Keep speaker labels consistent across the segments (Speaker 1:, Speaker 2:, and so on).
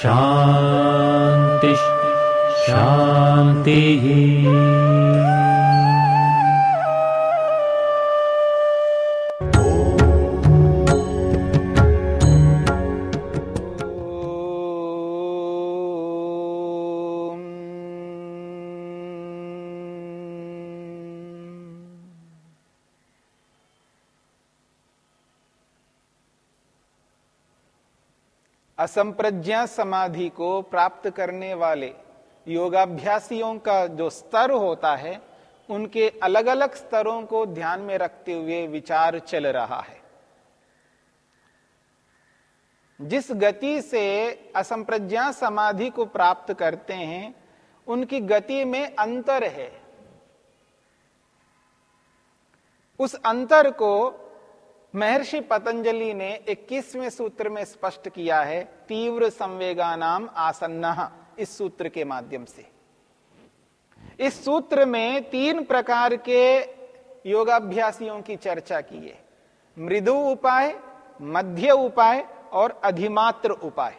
Speaker 1: शान्तिः शान्तिः
Speaker 2: असंप्रज्ञा समाधि को प्राप्त करने वाले योगाभ्यासियों का जो स्तर होता है, उनके अलग अलग स्तरों को ध्यान में रखते हुए विचार चल रहा है। जिस गति से असंप्रज्ञा समाधि को प्राप्त करते हैं, उनकी गति में अंतर है। उस अंतर को महर्षि पतंजलि ने 21वें सूत्र में स्पष्ट किया है, तीव्र संवेगा नाम आसन्न, इस सूत्र के माध्यम से। इस सूत्र में तीन प्रकार के योगाभ्यासियों की चर्चा की है। मृदु उपाय, मध्य उपाय और अधिमात्र उपाय।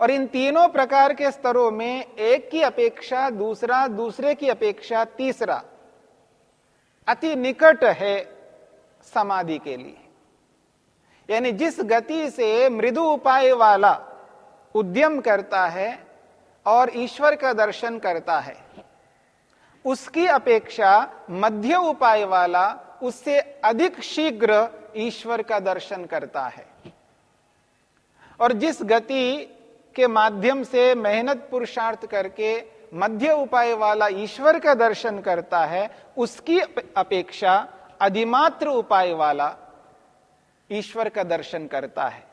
Speaker 2: और इन तीनों प्रकार के स्तरों में एक की अपेक्षा, दूसरा, दूसरे की अपेक्षा तीसरा अति निकट है समाधि के लिए। यानी जिस गति से मृदु उपाय वाला उद्यम करता है और ईश्वर का दर्शन करता है, उसकी अपेक्षा मध्य उपाय वाला उससे अधिक शीघ्र ईश्वर का दर्शन करता है। और जिस गति के माध्यम से मेहनत पुरुषार्थ करके मध्य उपाय वाला ईश्वर का दर्शन करता है, उसकी अपेक्षा अधिमात्र उपाय वाला ईश्वर का दर्शन करता है।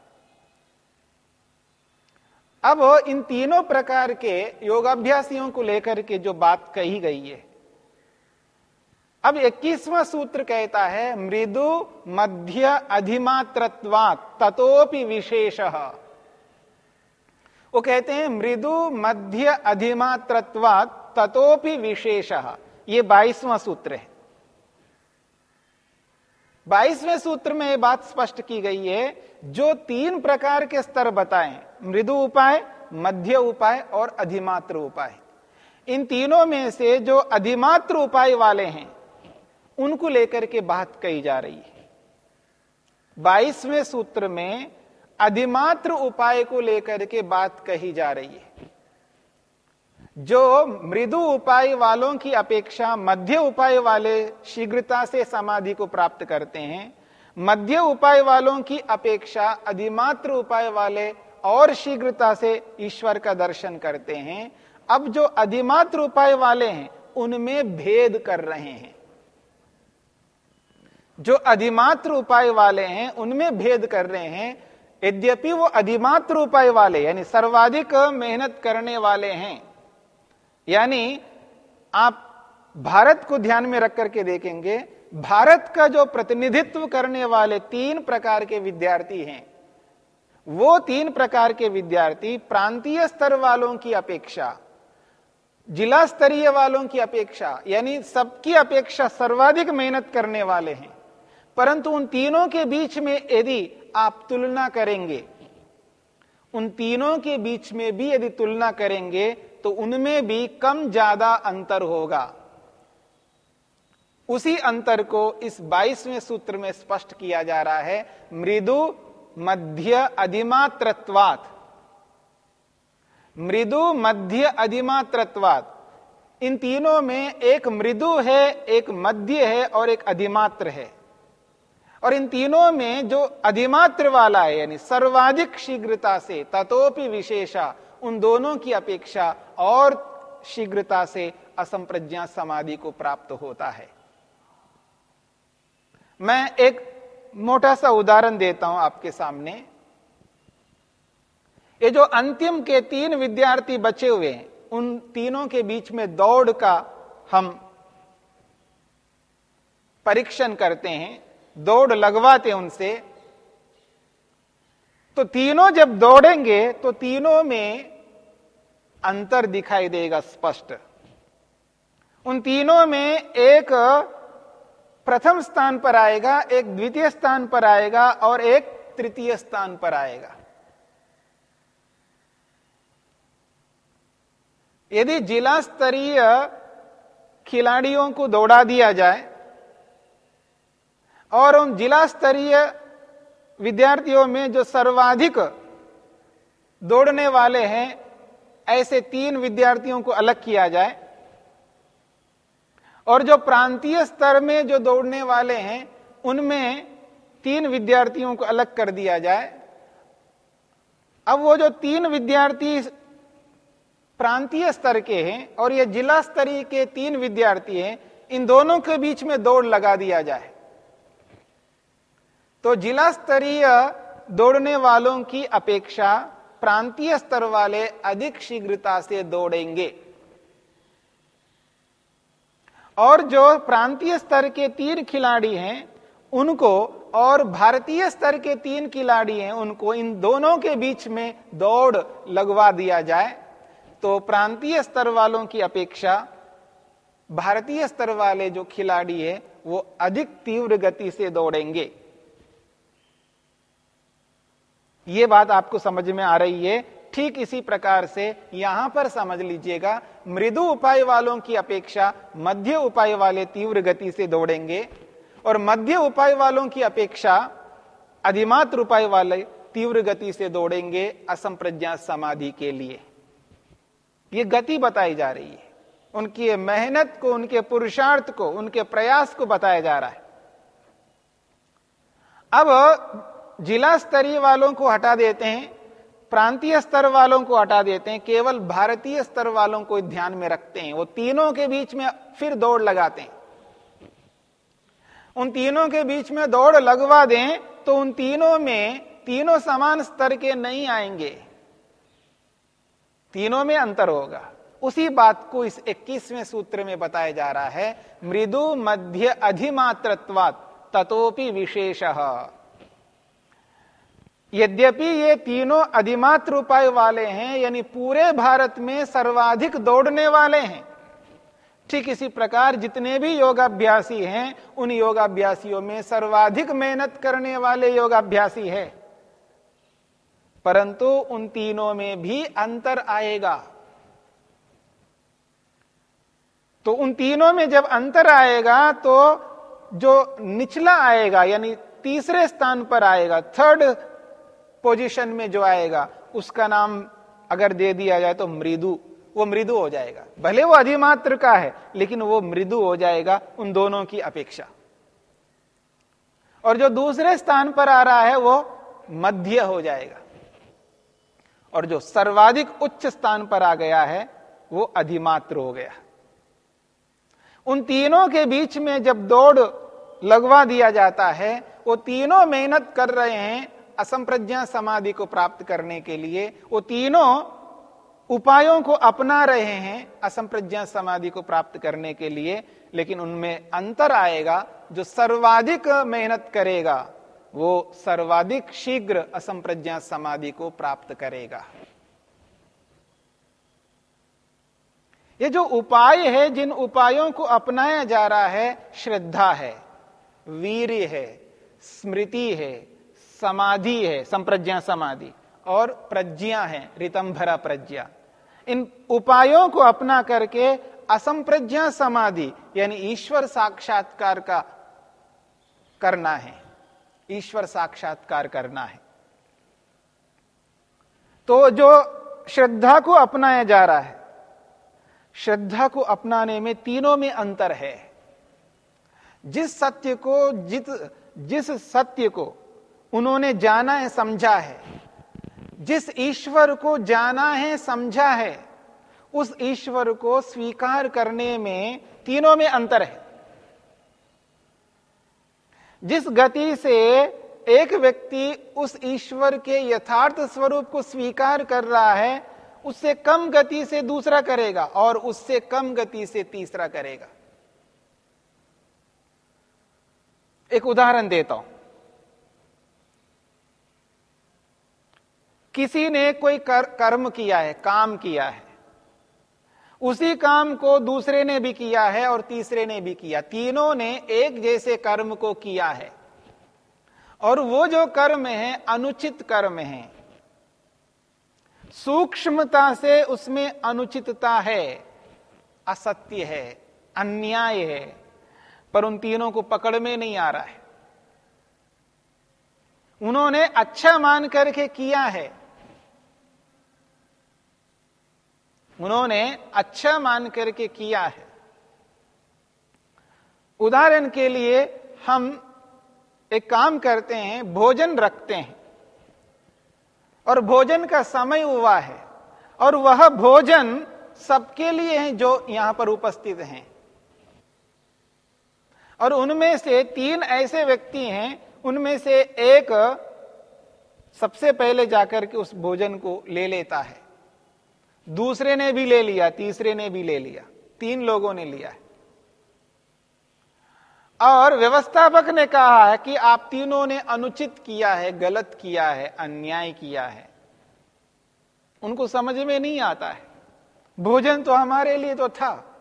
Speaker 2: अब इन तीनों प्रकार के योगाभ्यासियों को लेकर के जो बात कही गई है, अब 21वां सूत्र कहता है, मृदु मध्य अधिमात्रत्वात् ततोपि विशेष। वो कहते हैं, मृदु मध्य अधिमात्रत्वात् ततोपि विशेष। ये बाईसवां सूत्र है। बाईसवें सूत्र में यह बात स्पष्ट की गई है, जो तीन प्रकार के स्तर बताए, मृदु उपाय, मध्य उपाय और अधिमात्र उपाय। इन तीनों में से जो अधिमात्र उपाय वाले हैं, उनको लेकर के बात कही जा रही है। बाईसवें सूत्र में अधिमात्र उपाय को लेकर के बात कही जा रही है। जो मृदु उपाय वालों की अपेक्षा मध्य उपाय वाले शीघ्रता से समाधि को प्राप्त करते हैं, मध्य उपाय वालों की अपेक्षा अधिमात्र उपाय वाले और शीघ्रता से ईश्वर का दर्शन करते हैं, अब जो अधिमात्र उपाय वाले हैं, उनमें भेद कर रहे हैं। जो अधिमात्र उपाय वाले हैं, उनमें भेद कर रहे हैं, यद्यपि वो अधिमात्र उपाय वाले, यानी सर्वाधिक मेहनत करने वाले हैं यानी आप भारत को ध्यान में रख करके देखेंगे, भारत का जो प्रतिनिधित्व करने वाले तीन प्रकार के विद्यार्थी हैं, वो तीन प्रकार के विद्यार्थी प्रांतीय स्तर वालों की अपेक्षा, जिला स्तरीय वालों की अपेक्षा, यानी सबकी अपेक्षा सर्वाधिक मेहनत करने वाले हैं। परंतु उन तीनों के बीच में यदि आप तुलना करेंगे, उन तीनों के बीच में भी यदि तुलना करेंगे तो उनमें भी कम ज़्यादा अंतर होगा। उसी अंतर को इस बाईसवें सूत्र में स्पष्ट किया जा रहा है, मृदु मध्य अधिमात्रत्वात। मृदु मध्य अधिमात्रत्वात। इन तीनों में एक मृदु है, एक मध्य है और एक अधिमात्र है। और इन तीनों में जो अधिमात्र वाला है, यानी सर्वाधिक शीघ्रता से, ततोपि विशेषा उन दोनों की अपेक्षा और शीघ्रता से असंप्रज्ञा समाधि को प्राप्त होता है। मैं एक मोटा सा उदाहरण देता हूँ आपके सामने। ये जो अंतिम के तीन विद्यार्थी बचे हुए हैं, उन तीनों के बीच में दौड़ का हम परीक्षण करते हैं, दौड़ लगवाते उनसे तो तीनों जब दौड़ेंगे तो तीनों में अंतर दिखाई देगा स्पष्ट। उन तीनों में एक प्रथम स्थान पर आएगा, एक द्वितीय स्थान पर आएगा और एक तृतीय स्थान पर आएगा। यदि जिला स्तरीय खिलाड़ियों को दौड़ा दिया जाए और उन जिला स्तरीय विद्यार्थियों में जो सर्वाधिक दौड़ने वाले हैं, ऐसे तीन विद्यार्थियों को अलग किया जाए। और जो प्रांतीय स्तर में जो दौड़ने वाले हैं, उनमें तीन विद्यार्थियों को अलग कर दिया जाए। अब वो जो तीन विद्यार्थी प्रांतीय स्तर के हैं और ये जिला स्तरीय के तीन विद्यार्थी हैं, इन दोनों के बीच में दौड़ लगा दिया जाए। तो जिला स्तरीय दौड़ने वालों की अपेक्षा प्रांतीय स्तर वाले अधिक शीघ्रता से दौड़ेंगे। और जो प्रांतीय स्तर के तीन खिलाड़ी हैं, उनको और भारतीय स्तर के तीन खिलाड़ी हैं, उनको इन दोनों के बीच में दौड़ लगवा दिया जाए तो प्रांतीय स्तर वालों की अपेक्षा भारतीय स्तर वाले जो खिलाड़ी है, वो अधिक तीव्र गति से दौड़ेंगे। ये बात आपको समझ में आ रही है। ठीक इसी प्रकार से यहाँ पर समझ लीजिएगा, मृदु उपाय वालों की अपेक्षा मध्य उपाय वाले तीव्र गति से दौड़ेंगे और मध्य उपाय वालों की अपेक्षा अधिमात्र उपाय वाले तीव्र गति से दौड़ेंगे असंप्रज्ञा समाधि के लिए। ये गति बताई जा रही है। उनकी मेहनत को, उनके पुरुषार्थ को, उनके प्रयास को बताया जा रहा है। अब जिला स्तरीय वालों को हटा देते हैं, प्रांतीय स्तर वालों को हटा देते हैं, केवल भारतीय स्तर वालों को ध्यान में रखते हैं। वो तीनों के बीच में फिर दौड़ लगाते हैं। उन तीनों के बीच में दौड़ लगवा दें तो उन तीनों में तीनों समान स्तर के नहीं आएँगे। तीनों में अंतर होगा। उसी बात को इस 21वें सूत्र में बताया जा रहा है, मृदु, मध्य, अधिमात्रत्वात, ततोपि विशेष। यद्यपि ये तीनों अधिमात्र उपाय वाले हैं, यानी पूरे भारत में सर्वाधिक दौड़ने वाले हैं। ठीक इसी प्रकार जितने भी योगाभ्यासी हैं, उन योगाभ्यासियों में सर्वाधिक मेहनत करने वाले योगाभ्यासी है। परंतु उन तीनों में भी अंतर आएगा। तो उन तीनों में जब अंतर आएगा तो जो निचला आएगा, यानी तीसरे स्थान पर आएगा थर्ड पोजीशन में जो आएगा, उसका नाम अगर दे दिया जाए तो मृदु, वो मृदु हो जाएगा। भले वो अधिमात्र का है, लेकिन वो मृदु हो जाएगा उन दोनों की अपेक्षा। और जो दूसरे स्थान पर आ रहा है, वो मध्य हो जाएगा। और जो सर्वाधिक उच्च स्थान पर आ गया है, वो अधिमात्र हो गया। उन तीनों के बीच में जब दौड़ लगवा दिया जाता है, वो तीनों मेहनत कर रहे हैं असंप्रज्ञा समाधि को प्राप्त करने के लिए वो तीनों उपायों को अपना रहे हैं असंप्रज्ञा समाधि को प्राप्त करने के लिए, लेकिन उनमें अंतर आएगा, जो सर्वाधिक मेहनत करेगा, वो सर्वाधिक शीघ्र असंप्रज्ञा समाधि को प्राप्त करेगा। ये जो उपाय है, जिन उपायों को अपनाया जा रहा है, श्रद्धा है वीर है, स्मृति है समाधि है, संप्रज्ञा समाधि। और प्रज्ञा है, रितंभरा प्रज्ञा। इन उपायों को अपना करके असंप्रज्ञा समाधि, यानी ईश्वर साक्षात्कार का करना है। ईश्वर साक्षात्कार करना है। तो जो श्रद्धा को अपनाया जा रहा है, श्रद्धा को अपनाने में तीनों में अंतर है। जिस सत्य को, जित, जिस सत्य को उन्होंने जाना है, समझा है। जिस ईश्वर को जाना है, समझा है, उस ईश्वर को स्वीकार करने में तीनों में अंतर है। जिस गति से एक व्यक्ति उस ईश्वर के यथार्थ स्वरूप को स्वीकार कर रहा है, उससे कम गति से दूसरा करेगा और उससे कम गति से तीसरा करेगा। एक उदाहरण देता हूँ। किसी ने कोई कर, कर्म किया है काम किया है। उसी काम को दूसरे ने भी किया है और तीसरे ने भी किया। तीनों ने एक जैसे कर्म को किया है। और वो जो कर्म है अनुचित कर्म है। सूक्ष्मता से उसमें अनुचितता है असत्य है अन्याय है पर उन तीनों को पकड़ में नहीं आ रहा है। उन्होंने अच्छा मान करके किया है उन्होंने अच्छा मान करके किया है। उदाहरण के लिए हम एक काम करते हैं, भोजन रखते हैं। और भोजन का समय हुआ है। और वह भोजन सबके लिए है जो यहाँ पर उपस्थित हैं। और उनमें से तीन ऐसे व्यक्ति हैं, उनमें से एक सबसे पहले जाकर के उस भोजन को ले लेता है। दूसरे ने भी ले लिया, तीसरे ने भी ले लिया, तीन लोगों ने लिया है। और व्यवस्थापक ने कहा है कि आप तीनों ने अनुचित किया है, गलत किया है, अन्याय किया है। उनको समझ में नहीं आता है। भोजन तो हमारे लिए तो था।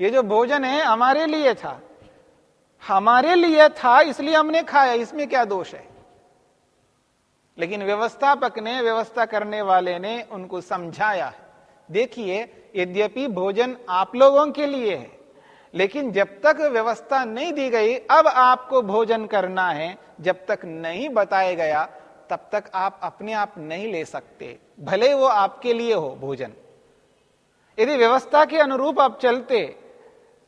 Speaker 2: ये जो भोजन है, हमारे लिए था। हमारे लिए था, इसलिए हमने खाया, इसमें क्या दोष है? लेकिन व्यवस्थापक ने, व्यवस्था करने वाले ने उनको समझाया देखिए, यद्यपि भोजन आप लोगों के लिए है, लेकिन जब तक व्यवस्था नहीं दी गई, अब आपको भोजन करना है। जब तक नहीं बताया गया, तब तक आप अपने आप नहीं ले सकते। भले वो आपके लिए हो भोजन। यदि व्यवस्था के अनुरूप आप चलते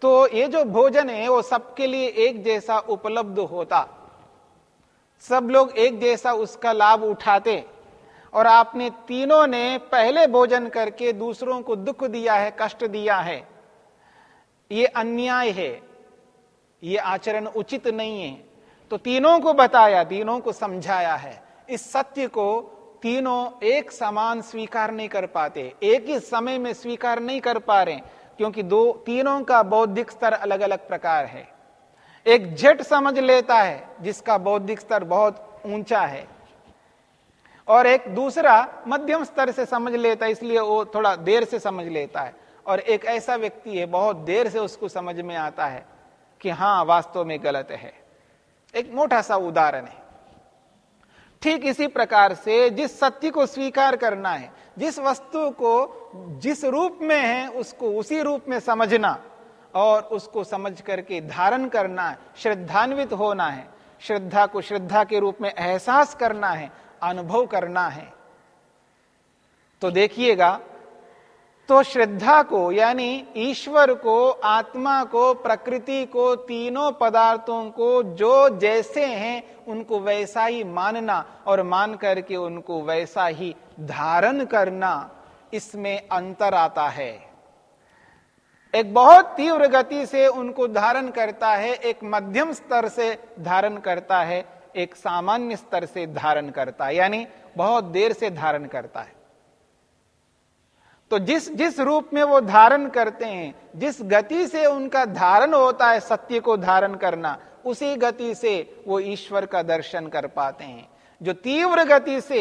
Speaker 2: तो ये जो भोजन है, वो सबके लिए एक जैसा उपलब्ध होता। सब लोग एक जैसा उसका लाभ उठाते। और आपने तीनों ने पहले भोजन करके दूसरों को दुख दिया है, कष्ट दिया है। ये अन्याय है। ये आचरण उचित नहीं है। तो तीनों को बताया, तीनों को समझाया है। इस सत्य को तीनों एक समान स्वीकार नहीं कर पाते। एक ही समय में स्वीकार नहीं कर पा रहे क्योंकि दो, तीनों का बौद्धिक स्तर अलग अलग प्रकार है। एक झट समझ लेता है, जिसका बौद्धिक स्तर बहुत ऊँचा है। और एक दूसरा मध्यम स्तर से समझ लेता है, इसलिए वो थोड़ा देर से समझ लेता है। और एक ऐसा व्यक्ति है, बहुत देर से उसको समझ में आता है कि हाँ, वास्तव में गलत है। एक मोटा सा उदाहरण है। ठीक इसी प्रकार से जिस सत्य को स्वीकार करना है, जिस वस्तु को जिस रूप में है, उसको उसी रूप में समझना और उसको समझ करके धारण करना है, श्रद्धान्वित होना है, श्रद्धा को श्रद्धा के रूप में एहसास करना है अनुभव करना है। तो देखिएगा तो श्रद्धा को, यानी ईश्वर को, आत्मा को, प्रकृति को, तीनों पदार्थों को, जो जैसे हैं, उनको वैसा ही मानना और मान करके उनको वैसा ही धारण करना इसमें अंतर आता है। एक बहुत तीव्र गति से उनको धारण करता है, एक मध्यम स्तर से धारण करता है एक सामान्य स्तर से धारण करता है, यानी बहुत देर से धारण करता है। तो जिस जिस रूप में वो धारण करते हैं, जिस गति से उनका धारण होता है सत्य को धारण करना, उसी गति से वो ईश्वर का दर्शन कर पाते हैं। जो तीव्र गति से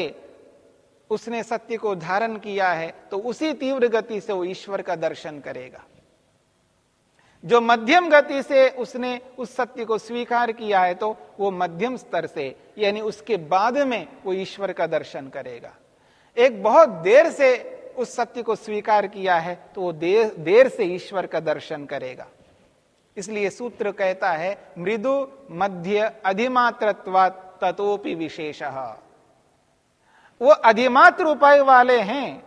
Speaker 2: उसने सत्य को धारण किया है तो उसी तीव्र गति से वो ईश्वर का दर्शन करेगा। जो मध्यम गति से उसने उस सत्य को स्वीकार किया है तो वो मध्यम स्तर से, यानी उसके बाद में वो ईश्वर का दर्शन करेगा। एक बहुत देर से उस सत्य को स्वीकार किया है तो वो देर देर से ईश्वर का दर्शन करेगा। इसलिए सूत्र कहता है, मृदु मध्य अधिमात्रत्वा ततोपि विशेष। वो अधिमात्र उपाय वाले हैं,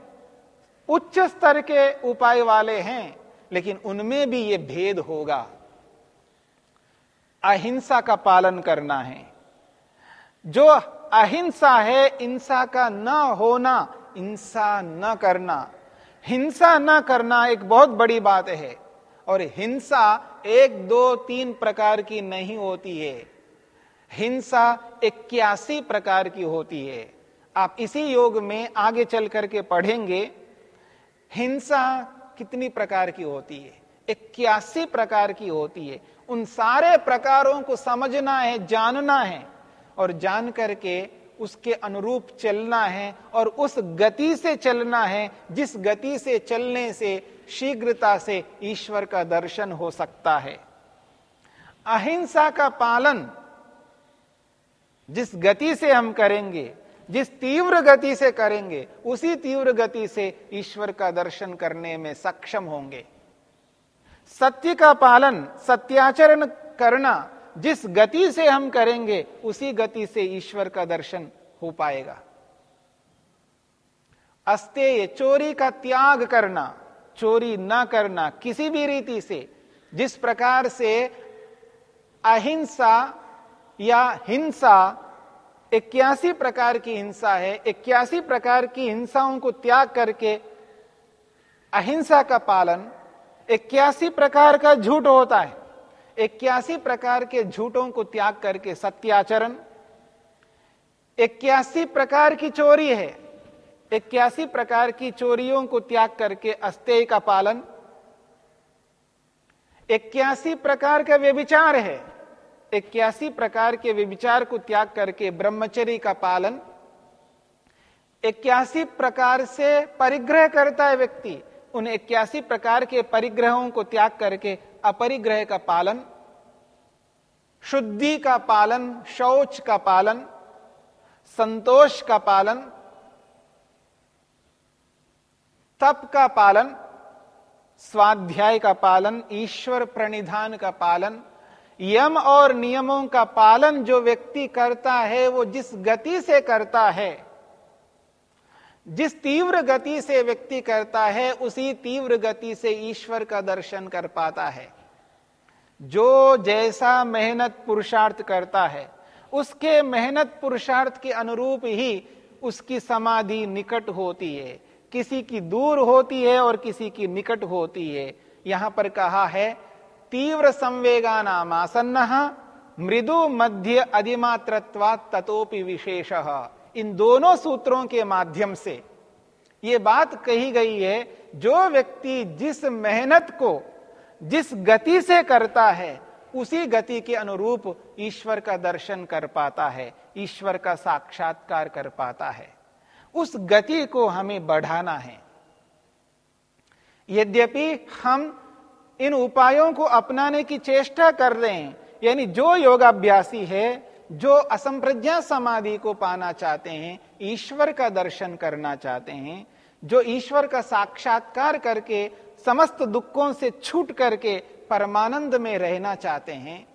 Speaker 2: उच्च स्तर के उपाय वाले हैं लेकिन उनमें भी ये भेद होगा। अहिंसा का पालन करना है। जो अहिंसा है, हिंसा का न होना, हिंसा न करना। हिंसा न करना एक बहुत बड़ी बात है और हिंसा एक, दो, तीन प्रकार की नहीं होती है। हिंसा इक्यासी प्रकार की होती है। आप इसी योग में आगे चल करके पढ़ेंगे, हिंसा कितनी प्रकार की होती है? इक्यासी प्रकार की होती है। उन सारे प्रकारों को समझना है, जानना है और जान करके उसके अनुरूप चलना है और उस गति से चलना है जिस गति से चलने से शीघ्रता से ईश्वर का दर्शन हो सकता है। अहिंसा का पालन जिस गति से हम करेंगे जिस तीव्र गति से करेंगे, उसी तीव्र गति से ईश्वर का दर्शन करने में सक्षम होंगे। सत्य का पालन, सत्याचरण करना, जिस गति से हम करेंगे, उसी गति से ईश्वर का दर्शन हो पाएगा। अस्तेय चोरी का त्याग करना, चोरी न करना किसी भी रीति से, जिस प्रकार से अहिंसा या हिंसा इक्यासी प्रकार की हिंसा है, इक्यासी प्रकार की हिंसाओं को त्याग करके अहिंसा का पालन, इक्यासी प्रकार का झूठ होता है। इक्यासी प्रकार के झूठों को त्याग करके सत्याचरण, इक्यासी प्रकार की चोरी है। इक्यासी प्रकार की चोरियों को त्याग करके अस्तेय का पालन, इक्यासी प्रकार का व्यविचार है। इक्यासी प्रकार के व्यविचार को त्याग करके ब्रह्मचर्य का पालन। इक्यासी प्रकार से परिग्रह करता है व्यक्ति। उन इक्यासी प्रकार के परिग्रहों को त्याग करके अपरिग्रह का पालन, शुद्धि का पालन, शौच का पालन, संतोष का पालन, तप का पालन, स्वाध्याय का पालन, ईश्वर प्रणिधान का पालन यम और नियमों का पालन जो व्यक्ति करता है, वो जिस गति से करता है, जिस तीव्र गति से व्यक्ति करता है, उसी तीव्र गति से ईश्वर का दर्शन कर पाता है। जो जैसा मेहनत पुरुषार्थ करता है, उसके मेहनत पुरुषार्थ के अनुरूप ही उसकी समाधि निकट होती है। किसी की दूर होती है और किसी की निकट होती है। यहाँ पर कहा है तीव्र संवेगा नाम आसन्न, मृदु मध्य अधिमात्रत्वा ततोपि विशेष। इन दोनों सूत्रों के माध्यम से ये बात कही गई है, जो व्यक्ति जिस मेहनत को, जिस गति से करता है, उसी गति के अनुरूप ईश्वर का दर्शन कर पाता है, ईश्वर का साक्षात्कार कर पाता है। उस गति को हमें बढ़ाना है। यद्यपि हम इन उपायों को अपनाने की चेष्टा कर रहे हैं। यानी जो योगाभ्यासी है, जो असंप्रज्ञा समाधि को पाना चाहते हैं, ईश्वर का दर्शन करना चाहते हैं, जो ईश्वर का साक्षात्कार करके समस्त दुखों से छूट करके परमानंद में रहना चाहते हैं,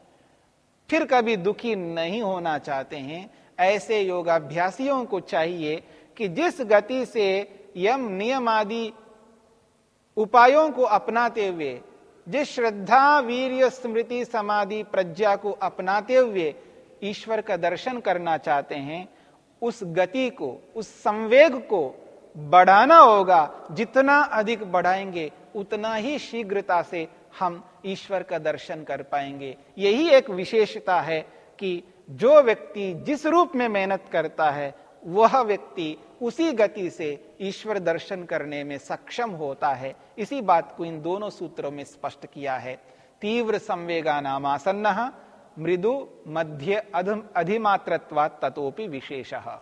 Speaker 2: फिर कभी दुखी नहीं होना चाहते हैं, ऐसे योगाभ्यासियों को चाहिए कि जिस गति से यम नियम आदि उपायों को अपनाते हुए जिस श्रद्धा, वीर्य, स्मृति, समाधि, प्रज्ञा को अपनाते हुए ईश्वर का दर्शन करना चाहते हैं, उस गति को, उस संवेग को बढ़ाना होगा। जितना अधिक बढ़ाएँगे, उतना ही शीघ्रता से हम ईश्वर का दर्शन कर पाएँगे। यही एक विशेषता है कि जो व्यक्ति जिस रूप में मेहनत करता है वह व्यक्ति उसी गति से ईश्वर दर्शन करने में सक्षम होता है। इसी बात को इन दोनों सूत्रों में स्पष्ट किया है। तीव्र संवेगा नाम आसन्न मृदु मध्य अधिमात्रत्वा ततोपि विशेष।
Speaker 3: सर्वं